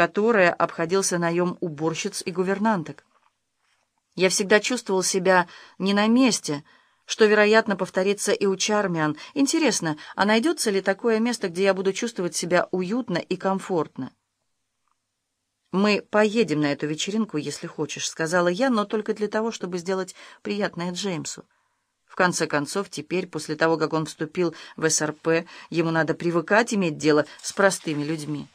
которое обходился наем уборщиц и гувернанток. Я всегда чувствовал себя не на месте, что, вероятно, повторится и у Чармиан. Интересно, а найдется ли такое место, где я буду чувствовать себя уютно и комфортно? «Мы поедем на эту вечеринку, если хочешь», — сказала я, но только для того, чтобы сделать приятное Джеймсу. В конце концов, теперь, после того, как он вступил в СРП, ему надо привыкать иметь дело с простыми людьми.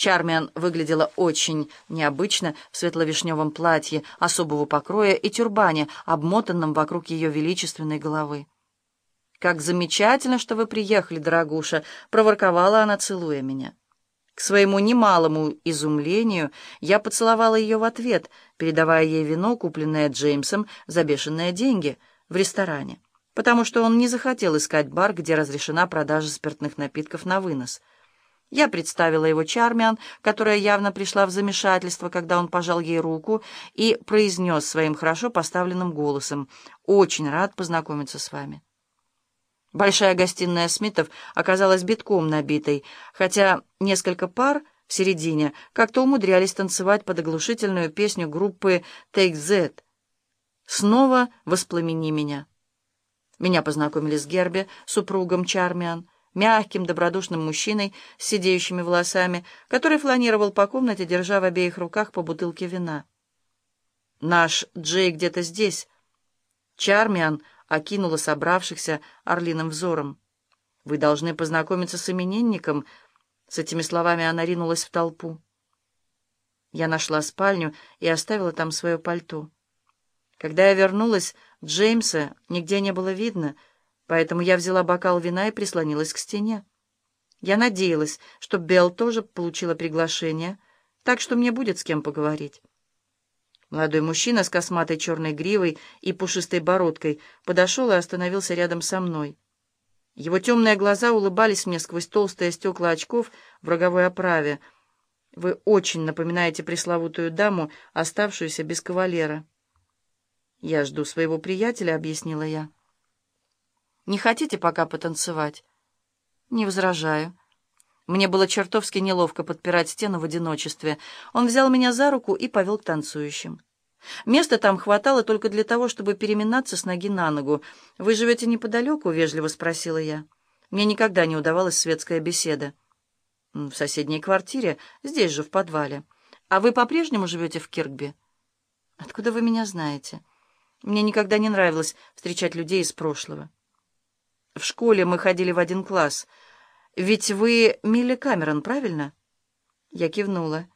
Чармиан выглядела очень необычно в светло-вишневом платье особого покроя и тюрбане, обмотанном вокруг ее величественной головы. «Как замечательно, что вы приехали, дорогуша!» — проворковала она, целуя меня. К своему немалому изумлению я поцеловала ее в ответ, передавая ей вино, купленное Джеймсом за бешеные деньги в ресторане, потому что он не захотел искать бар, где разрешена продажа спиртных напитков на вынос. Я представила его Чармиан, которая явно пришла в замешательство, когда он пожал ей руку и произнес своим хорошо поставленным голосом «Очень рад познакомиться с вами». Большая гостиная Смитов оказалась битком набитой, хотя несколько пар в середине как-то умудрялись танцевать под оглушительную песню группы Take That. «Снова воспламени меня». Меня познакомили с Герби, супругом Чармиан, мягким, добродушным мужчиной с сидеющими волосами, который фланировал по комнате, держа в обеих руках по бутылке вина. «Наш Джей где-то здесь». Чармиан окинула собравшихся орлиным взором. «Вы должны познакомиться с именинником». С этими словами она ринулась в толпу. Я нашла спальню и оставила там свое пальто. Когда я вернулась, Джеймса нигде не было видно, поэтому я взяла бокал вина и прислонилась к стене. Я надеялась, что Белл тоже получила приглашение, так что мне будет с кем поговорить. Молодой мужчина с косматой черной гривой и пушистой бородкой подошел и остановился рядом со мной. Его темные глаза улыбались мне сквозь толстые стекла очков в роговой оправе. «Вы очень напоминаете пресловутую даму, оставшуюся без кавалера». «Я жду своего приятеля», — объяснила я. «Не хотите пока потанцевать?» «Не возражаю». Мне было чертовски неловко подпирать стену в одиночестве. Он взял меня за руку и повел к танцующим. Места там хватало только для того, чтобы переминаться с ноги на ногу. «Вы живете неподалеку?» — вежливо спросила я. Мне никогда не удавалась светская беседа. «В соседней квартире, здесь же, в подвале. А вы по-прежнему живете в Киркби?» «Откуда вы меня знаете?» Мне никогда не нравилось встречать людей из прошлого. В школе мы ходили в один класс — «Ведь вы Милли Камерон, правильно?» Я кивнула.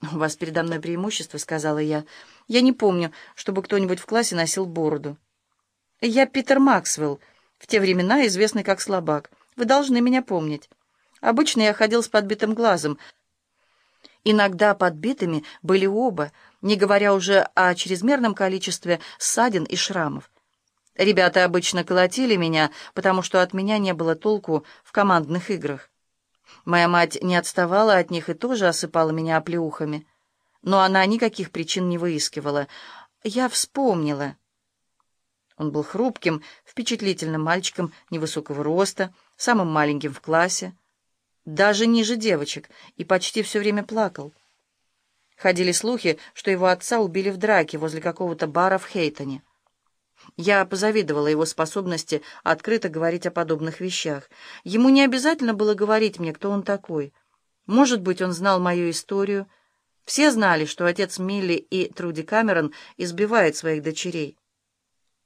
«У вас передо мной преимущество», — сказала я. «Я не помню, чтобы кто-нибудь в классе носил бороду». «Я Питер Максвелл, в те времена известный как слабак. Вы должны меня помнить. Обычно я ходил с подбитым глазом. Иногда подбитыми были оба, не говоря уже о чрезмерном количестве ссадин и шрамов. Ребята обычно колотили меня, потому что от меня не было толку в командных играх. Моя мать не отставала от них и тоже осыпала меня оплеухами. Но она никаких причин не выискивала. Я вспомнила. Он был хрупким, впечатлительным мальчиком невысокого роста, самым маленьким в классе, даже ниже девочек, и почти все время плакал. Ходили слухи, что его отца убили в драке возле какого-то бара в Хейтоне. Я позавидовала его способности открыто говорить о подобных вещах. Ему не обязательно было говорить мне, кто он такой. Может быть, он знал мою историю. Все знали, что отец Милли и Труди Камерон избивает своих дочерей.